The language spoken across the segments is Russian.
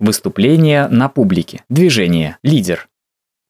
Выступление на публике. Движение. Лидер.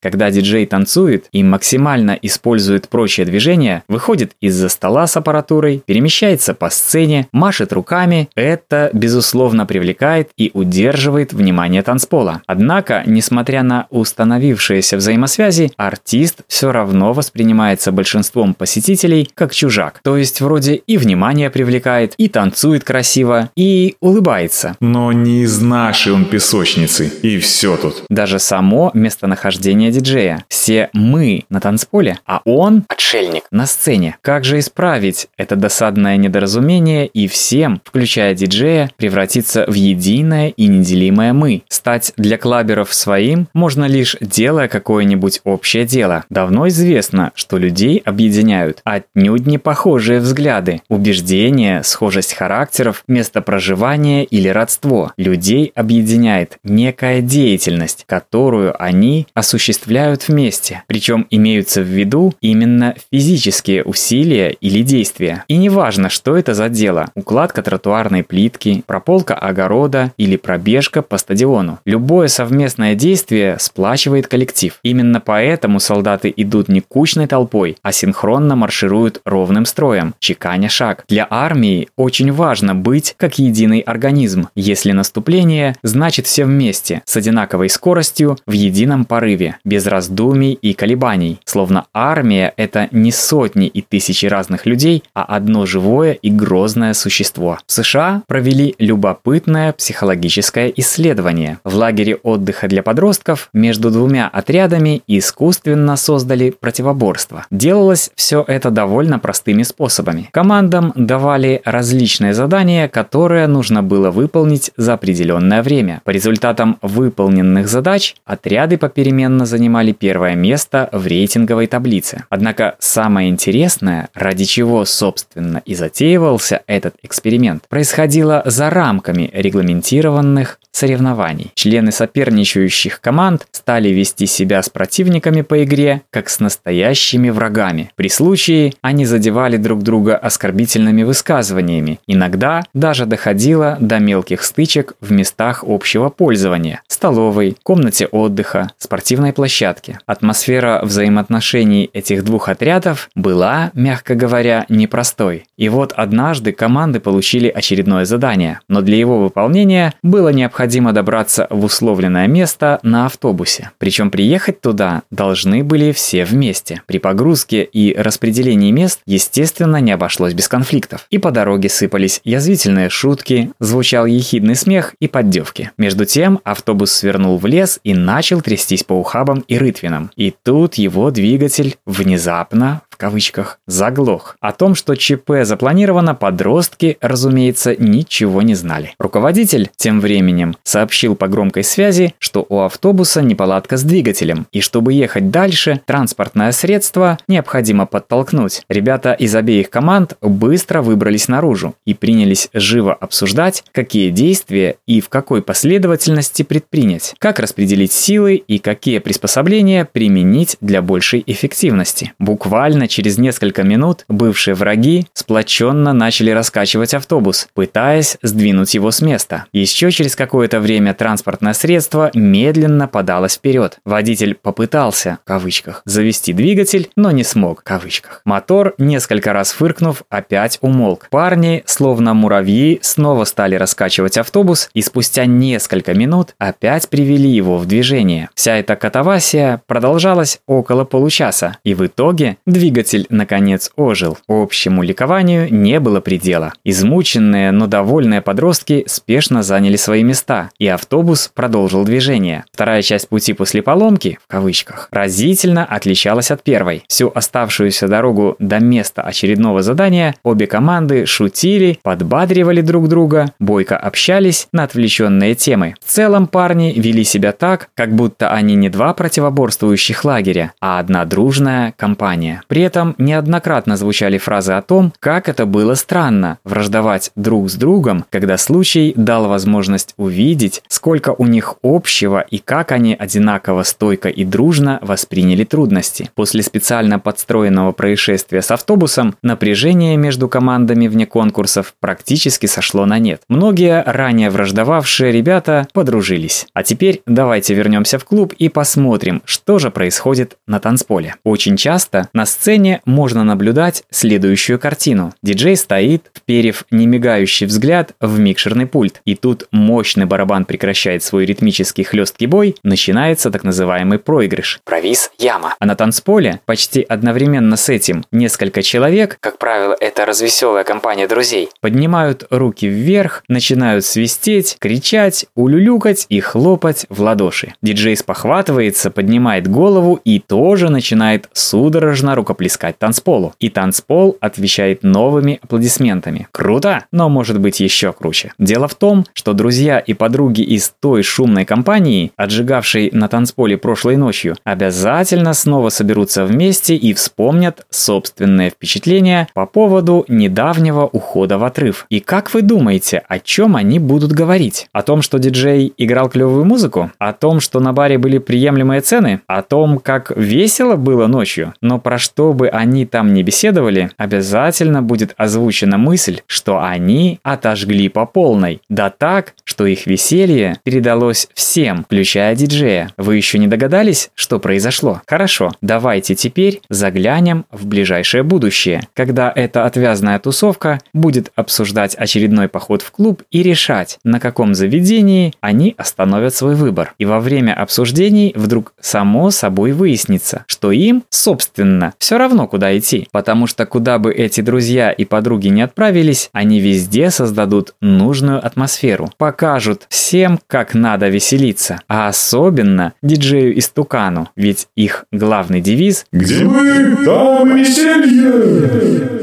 Когда диджей танцует и максимально использует прочие движения, выходит из-за стола с аппаратурой, перемещается по сцене, машет руками, это, безусловно, привлекает и удерживает внимание танцпола. Однако, несмотря на установившиеся взаимосвязи, артист все равно воспринимается большинством посетителей как чужак. То есть вроде и внимание привлекает, и танцует красиво, и улыбается. Но не из нашей он песочницы, и все тут. Даже само местонахождение звания диджея. Все мы на танцполе, а он, отшельник, на сцене. Как же исправить это досадное недоразумение и всем, включая диджея, превратиться в единое и неделимое мы? Стать для клаберов своим можно лишь делая какое-нибудь общее дело. Давно известно, что людей объединяют отнюдь не похожие взгляды, убеждения, схожесть характеров, место проживания или родство. Людей объединяет некая деятельность, которую они осуществляют осуществляют вместе, причем имеются в виду именно физические усилия или действия. И неважно, что это за дело – укладка тротуарной плитки, прополка огорода или пробежка по стадиону. Любое совместное действие сплачивает коллектив. Именно поэтому солдаты идут не кучной толпой, а синхронно маршируют ровным строем, чеканя шаг. Для армии очень важно быть как единый организм. Если наступление, значит все вместе, с одинаковой скоростью, в едином порыве без раздумий и колебаний, словно армия – это не сотни и тысячи разных людей, а одно живое и грозное существо. В США провели любопытное психологическое исследование. В лагере отдыха для подростков между двумя отрядами искусственно создали противоборство. Делалось все это довольно простыми способами. Командам давали различные задания, которые нужно было выполнить за определенное время. По результатам выполненных задач отряды попеременно занимались занимали первое место в рейтинговой таблице. Однако самое интересное, ради чего, собственно, и затеивался этот эксперимент, происходило за рамками регламентированных соревнований. Члены соперничающих команд стали вести себя с противниками по игре, как с настоящими врагами. При случае они задевали друг друга оскорбительными высказываниями. Иногда даже доходило до мелких стычек в местах общего пользования – столовой, комнате отдыха, спортивной площадке. Атмосфера взаимоотношений этих двух отрядов была, мягко говоря, непростой. И вот однажды команды получили очередное задание, но для его выполнения было необходимо добраться в условленное место на автобусе. Причем приехать туда должны были все вместе. При погрузке и распределении мест, естественно, не обошлось без конфликтов. И по дороге сыпались язвительные шутки, звучал ехидный смех и поддевки. Между тем автобус свернул в лес и начал трястись по ухабам и Рытвином. И тут его двигатель внезапно кавычках, заглох. О том, что ЧП запланировано, подростки, разумеется, ничего не знали. Руководитель тем временем сообщил по громкой связи, что у автобуса неполадка с двигателем, и чтобы ехать дальше, транспортное средство необходимо подтолкнуть. Ребята из обеих команд быстро выбрались наружу и принялись живо обсуждать, какие действия и в какой последовательности предпринять, как распределить силы и какие приспособления применить для большей эффективности. Буквально через несколько минут бывшие враги сплоченно начали раскачивать автобус, пытаясь сдвинуть его с места. Еще через какое-то время транспортное средство медленно подалось вперед. Водитель попытался, в кавычках, завести двигатель, но не смог, в кавычках. Мотор, несколько раз фыркнув, опять умолк. Парни, словно муравьи, снова стали раскачивать автобус и спустя несколько минут опять привели его в движение. Вся эта катавасия продолжалась около получаса, и в итоге двигатель Двигатель, наконец, ожил. Общему ликованию не было предела. Измученные, но довольные подростки спешно заняли свои места, и автобус продолжил движение. Вторая часть пути после поломки, в кавычках, разительно отличалась от первой. Всю оставшуюся дорогу до места очередного задания обе команды шутили, подбадривали друг друга, бойко общались на отвлеченные темы. В целом парни вели себя так, как будто они не два противоборствующих лагеря, а одна дружная компания. При этом неоднократно звучали фразы о том, как это было странно враждовать друг с другом, когда случай дал возможность увидеть, сколько у них общего и как они одинаково стойко и дружно восприняли трудности. После специально подстроенного происшествия с автобусом напряжение между командами вне конкурсов практически сошло на нет. Многие ранее враждовавшие ребята подружились. А теперь давайте вернемся в клуб и посмотрим, что же происходит на танцполе. Очень часто на сцене можно наблюдать следующую картину. Диджей стоит, вперев немигающий взгляд в микшерный пульт. И тут мощный барабан прекращает свой ритмический хлесткий бой, начинается так называемый проигрыш. Провис яма. А на танцполе почти одновременно с этим несколько человек, как правило, это развеселая компания друзей, поднимают руки вверх, начинают свистеть, кричать, улюлюкать и хлопать в ладоши. Диджей спохватывается, поднимает голову и тоже начинает судорожно рукоплескать танцполу. И танцпол отвечает новыми аплодисментами. Круто, но может быть еще круче. Дело в том, что друзья и подруги из той шумной компании, отжигавшей на танцполе прошлой ночью, обязательно снова соберутся вместе и вспомнят собственные впечатления по поводу недавнего ухода в отрыв. И как вы думаете, о чем они будут говорить? О том, что диджей играл клевую музыку? О том, что на баре были приемлемые цены? О том, как весело было ночью? Но про что бы они там не беседовали, обязательно будет озвучена мысль, что они отожгли по полной. Да так, что их веселье передалось всем, включая диджея. Вы еще не догадались, что произошло? Хорошо, давайте теперь заглянем в ближайшее будущее, когда эта отвязная тусовка будет обсуждать очередной поход в клуб и решать, на каком заведении они остановят свой выбор. И во время обсуждений вдруг само собой выяснится, что им, собственно, все равно куда идти, потому что куда бы эти друзья и подруги не отправились, они везде создадут нужную атмосферу, покажут всем, как надо веселиться, а особенно диджею и стукану, ведь их главный девиз «Где мы, там веселье!»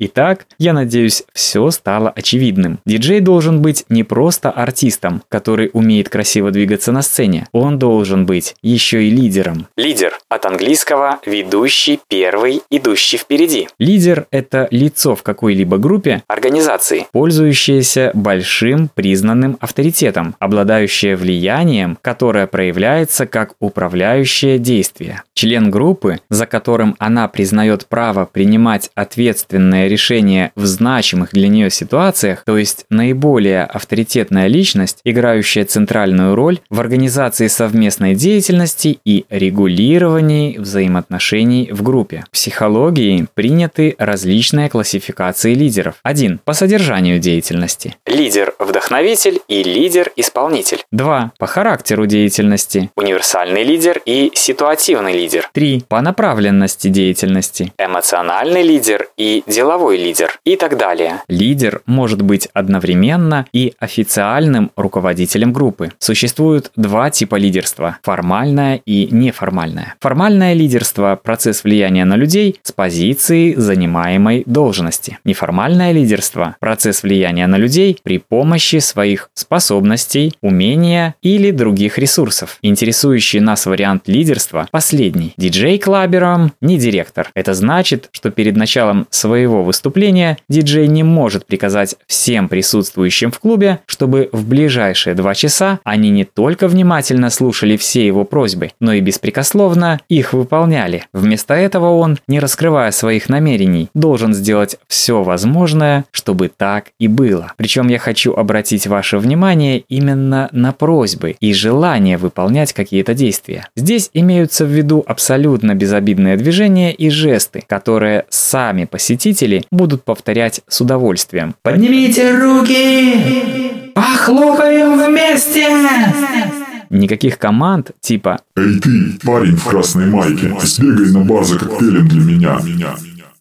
Итак, я надеюсь, все стало очевидным. Диджей должен быть не просто артистом, который умеет красиво двигаться на сцене. Он должен быть еще и лидером. Лидер от английского «ведущий, первый, идущий впереди». Лидер – это лицо в какой-либо группе, организации, пользующееся большим признанным авторитетом, обладающее влиянием, которое проявляется как управляющее действие. Член группы, за которым она признает право принимать ответственное решение в значимых для нее ситуациях, то есть наиболее авторитетная личность, играющая центральную роль в организации совместной деятельности и регулировании взаимоотношений в группе. В психологии приняты различные классификации лидеров. 1. По содержанию деятельности. Лидер-вдохновитель и лидер-исполнитель. 2. По характеру деятельности. Универсальный лидер и ситуативный лидер. 3. По направленности деятельности. Эмоциональный лидер и деловой деловой лидер и так далее. Лидер может быть одновременно и официальным руководителем группы. Существуют два типа лидерства – формальное и неформальное. Формальное лидерство – процесс влияния на людей с позиции занимаемой должности. Неформальное лидерство – процесс влияния на людей при помощи своих способностей, умения или других ресурсов. Интересующий нас вариант лидерства – последний. Диджей-клабером не директор. Это значит, что перед началом своего выступления, диджей не может приказать всем присутствующим в клубе, чтобы в ближайшие два часа они не только внимательно слушали все его просьбы, но и беспрекословно их выполняли. Вместо этого он, не раскрывая своих намерений, должен сделать все возможное, чтобы так и было. Причем я хочу обратить ваше внимание именно на просьбы и желание выполнять какие-то действия. Здесь имеются в виду абсолютно безобидные движения и жесты, которые сами посетители будут повторять с удовольствием. Поднимите руки! Похлопаем вместе! Никаких команд типа «Эй ты, парень в красной майке, сбегай на бар за коктейлем для меня».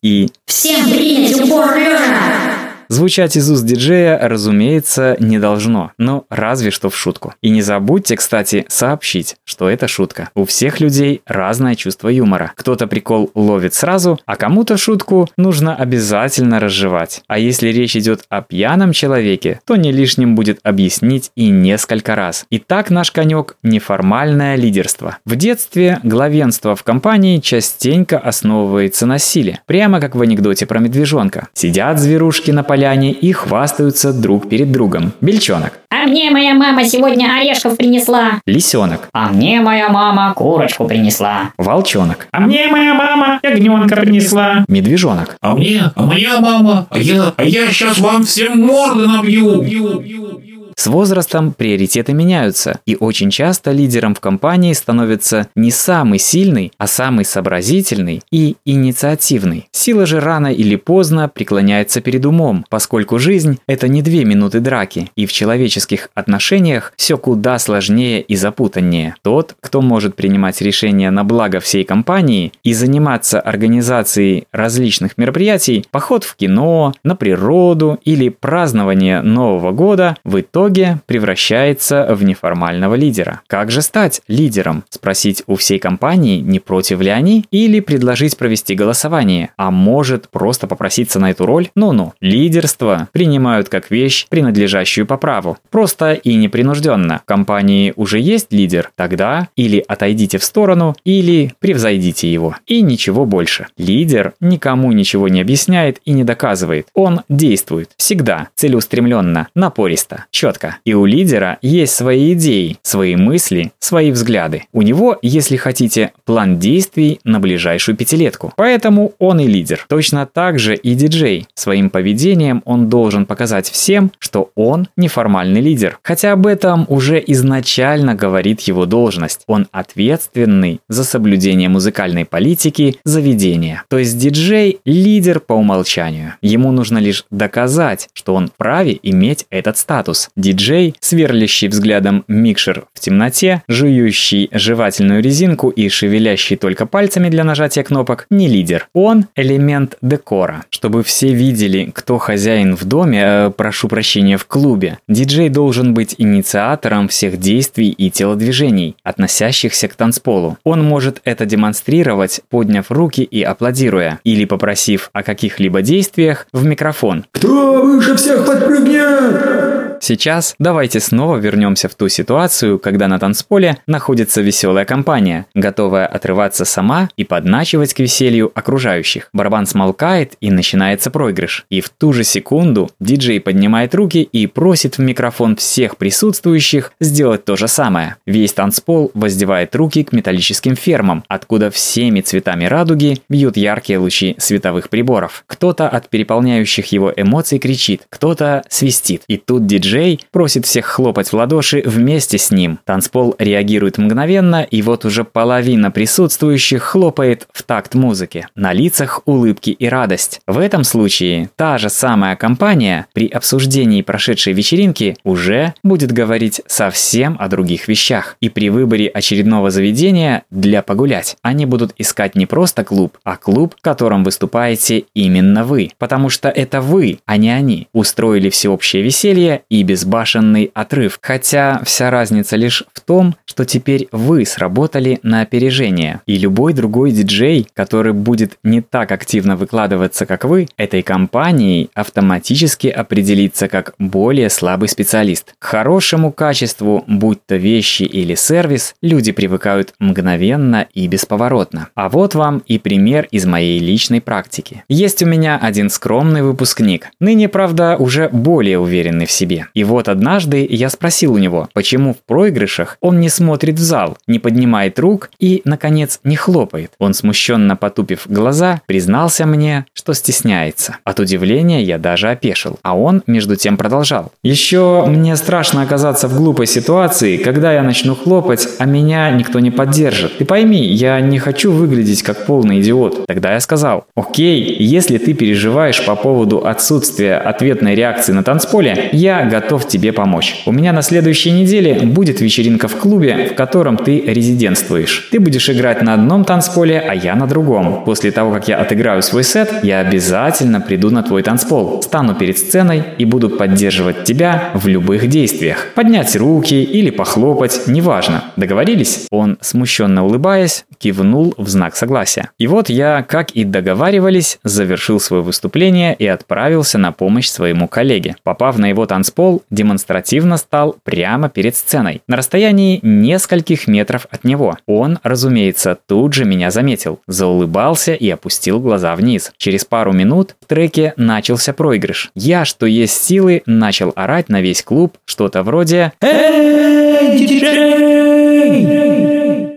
И «Всем принять упор лежа!» Звучать из уст диджея, разумеется, не должно, но разве что в шутку. И не забудьте, кстати, сообщить, что это шутка. У всех людей разное чувство юмора. Кто-то прикол ловит сразу, а кому-то шутку нужно обязательно разжевать. А если речь идет о пьяном человеке, то не лишним будет объяснить и несколько раз. Итак, наш конек – неформальное лидерство. В детстве главенство в компании частенько основывается на силе. Прямо как в анекдоте про медвежонка. Сидят зверушки на поляне и хвастаются друг перед другом. Бельчонок. А мне моя мама сегодня орешков принесла. Лисенок. А мне моя мама курочку принесла. Волчонок. А мне моя мама ягненка принесла. Медвежонок. А мне, а моя мама, а я, а я сейчас вам всем морды набью. бью, бью, бью. С возрастом приоритеты меняются, и очень часто лидером в компании становится не самый сильный, а самый сообразительный и инициативный. Сила же рано или поздно преклоняется перед умом, поскольку жизнь – это не две минуты драки, и в человеческих отношениях все куда сложнее и запутаннее. Тот, кто может принимать решения на благо всей компании и заниматься организацией различных мероприятий, поход в кино, на природу или празднование Нового года, в итоге итоге превращается в неформального лидера. Как же стать лидером? Спросить у всей компании, не против ли они, или предложить провести голосование. А может просто попроситься на эту роль? Ну-ну, лидерство принимают как вещь, принадлежащую по праву. Просто и непринужденно. В компании уже есть лидер? Тогда или отойдите в сторону, или превзойдите его. И ничего больше. Лидер никому ничего не объясняет и не доказывает. Он действует. Всегда. Целеустремленно. Напористо. Четко четко. И у лидера есть свои идеи, свои мысли, свои взгляды. У него, если хотите, план действий на ближайшую пятилетку. Поэтому он и лидер. Точно так же и диджей. Своим поведением он должен показать всем, что он неформальный лидер. Хотя об этом уже изначально говорит его должность. Он ответственный за соблюдение музыкальной политики заведения. То есть диджей – лидер по умолчанию. Ему нужно лишь доказать, что он вправе иметь этот статус диджей, сверлящий взглядом микшер в темноте, жующий жевательную резинку и шевелящий только пальцами для нажатия кнопок, не лидер. Он элемент декора. Чтобы все видели, кто хозяин в доме, э, прошу прощения, в клубе, диджей должен быть инициатором всех действий и телодвижений, относящихся к танцполу. Он может это демонстрировать, подняв руки и аплодируя, или попросив о каких-либо действиях в микрофон. Кто выше всех подпрыгнет? Сейчас давайте снова вернемся в ту ситуацию, когда на танцполе находится веселая компания, готовая отрываться сама и подначивать к веселью окружающих. Барабан смолкает и начинается проигрыш. И в ту же секунду диджей поднимает руки и просит в микрофон всех присутствующих сделать то же самое. Весь танцпол воздевает руки к металлическим фермам, откуда всеми цветами радуги бьют яркие лучи световых приборов. Кто-то от переполняющих его эмоций кричит, кто-то свистит. И тут диджей диджей просит всех хлопать в ладоши вместе с ним. Танцпол реагирует мгновенно, и вот уже половина присутствующих хлопает в такт музыки. На лицах улыбки и радость. В этом случае та же самая компания при обсуждении прошедшей вечеринки уже будет говорить совсем о других вещах. И при выборе очередного заведения для погулять они будут искать не просто клуб, а клуб, в котором выступаете именно вы. Потому что это вы, а не они, устроили всеобщее веселье и безбашенный отрыв. Хотя вся разница лишь в том, что теперь вы сработали на опережение. И любой другой диджей, который будет не так активно выкладываться, как вы, этой компанией автоматически определится как более слабый специалист. К хорошему качеству, будь то вещи или сервис, люди привыкают мгновенно и бесповоротно. А вот вам и пример из моей личной практики. Есть у меня один скромный выпускник, ныне, правда, уже более уверенный в себе. И вот однажды я спросил у него, почему в проигрышах он не смотрит в зал, не поднимает рук и, наконец, не хлопает. Он смущенно потупив глаза, признался мне, что стесняется. От удивления я даже опешил, а он между тем продолжал. Еще мне страшно оказаться в глупой ситуации, когда я начну хлопать, а меня никто не поддержит. Ты пойми, я не хочу выглядеть как полный идиот. Тогда я сказал, окей, если ты переживаешь по поводу отсутствия ответной реакции на танцполе, я готов тебе помочь. У меня на следующей неделе будет вечеринка в клубе, в котором ты резидентствуешь. Ты будешь играть на одном танцполе, а я на другом. После того, как я отыграю свой сет, я обязательно приду на твой танцпол, стану перед сценой и буду поддерживать тебя в любых действиях. Поднять руки или похлопать, неважно. Договорились? Он, смущенно улыбаясь, кивнул в знак согласия. И вот я, как и договаривались, завершил свое выступление и отправился на помощь своему коллеге. Попав на его танцпол, демонстративно стал прямо перед сценой, на расстоянии нескольких метров от него. Он, разумеется, тут же меня заметил, заулыбался и опустил глаза вниз. Через пару минут в треке начался проигрыш. Я, что есть силы, начал орать на весь клуб что-то вроде Эй, диджей!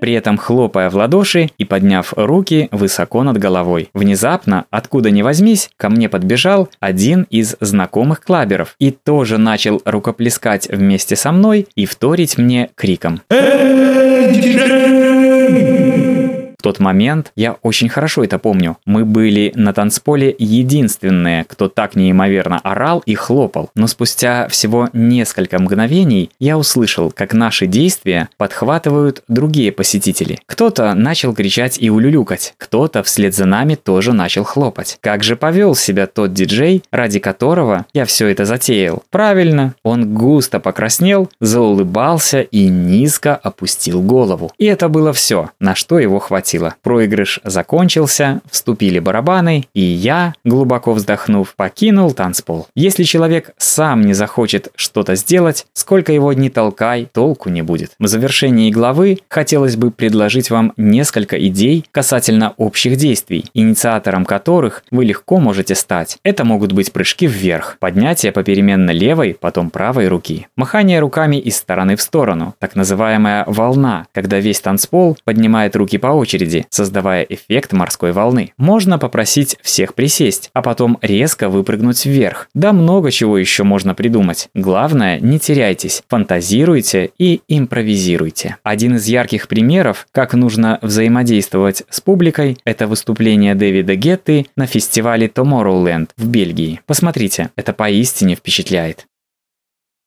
При этом хлопая в ладоши и подняв руки высоко над головой. Внезапно, откуда ни возьмись, ко мне подбежал один из знакомых клаберов и тоже начал рукоплескать вместе со мной и вторить мне криком. Эй, диджей! В тот момент, я очень хорошо это помню, мы были на танцполе единственные, кто так неимоверно орал и хлопал. Но спустя всего несколько мгновений я услышал, как наши действия подхватывают другие посетители. Кто-то начал кричать и улюлюкать, кто-то вслед за нами тоже начал хлопать. Как же повел себя тот диджей, ради которого я все это затеял? Правильно, он густо покраснел, заулыбался и низко опустил голову. И это было все, на что его хватило хватило. Проигрыш закончился, вступили барабаны, и я, глубоко вздохнув, покинул танцпол. Если человек сам не захочет что-то сделать, сколько его ни толкай, толку не будет. В завершении главы хотелось бы предложить вам несколько идей касательно общих действий, инициатором которых вы легко можете стать. Это могут быть прыжки вверх, поднятие попеременно левой, потом правой руки, махание руками из стороны в сторону, так называемая волна, когда весь танцпол поднимает руки по очереди, очереди, создавая эффект морской волны. Можно попросить всех присесть, а потом резко выпрыгнуть вверх. Да много чего еще можно придумать. Главное, не теряйтесь, фантазируйте и импровизируйте. Один из ярких примеров, как нужно взаимодействовать с публикой, это выступление Дэвида Гетты на фестивале Tomorrowland в Бельгии. Посмотрите, это поистине впечатляет.